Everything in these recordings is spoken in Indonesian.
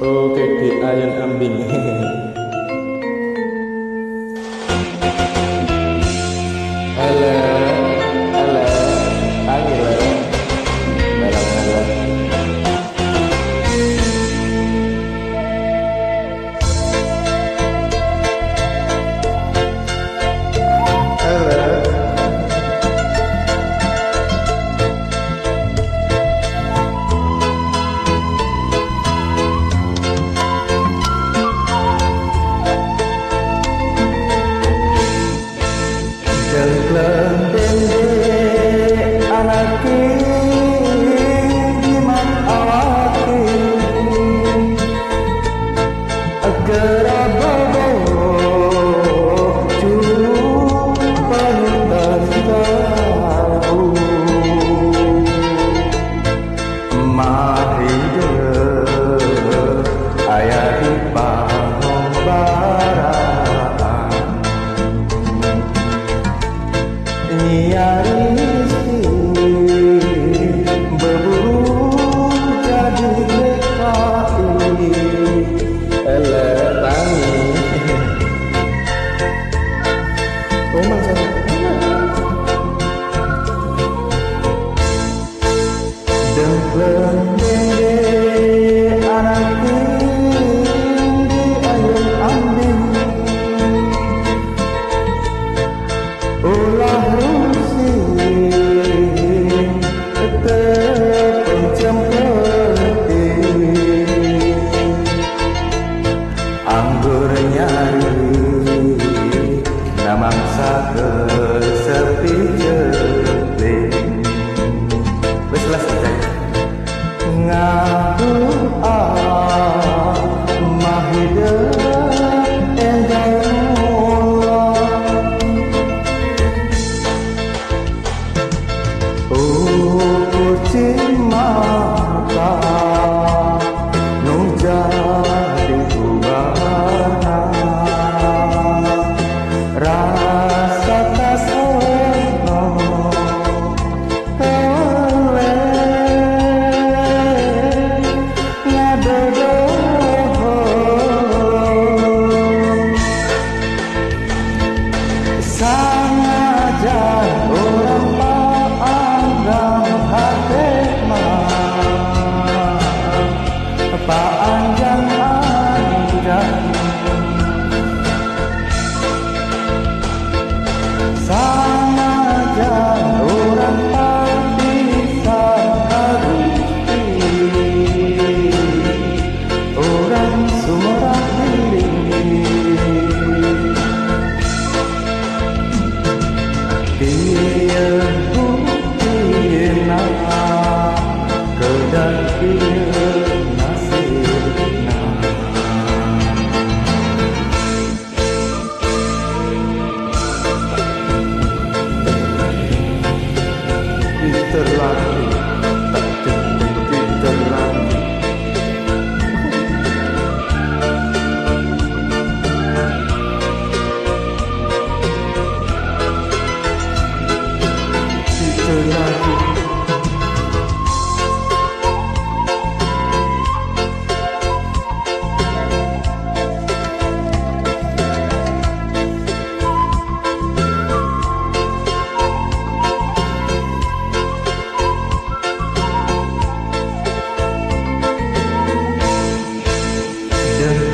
Oke, okay, di yang ambing. aku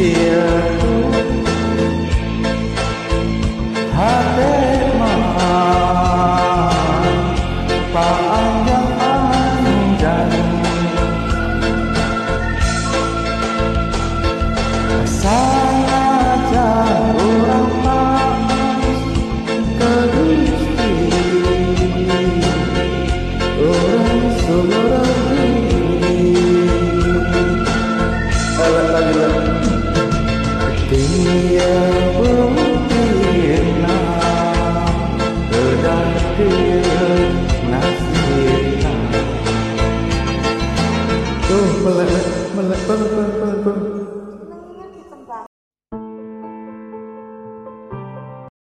Iya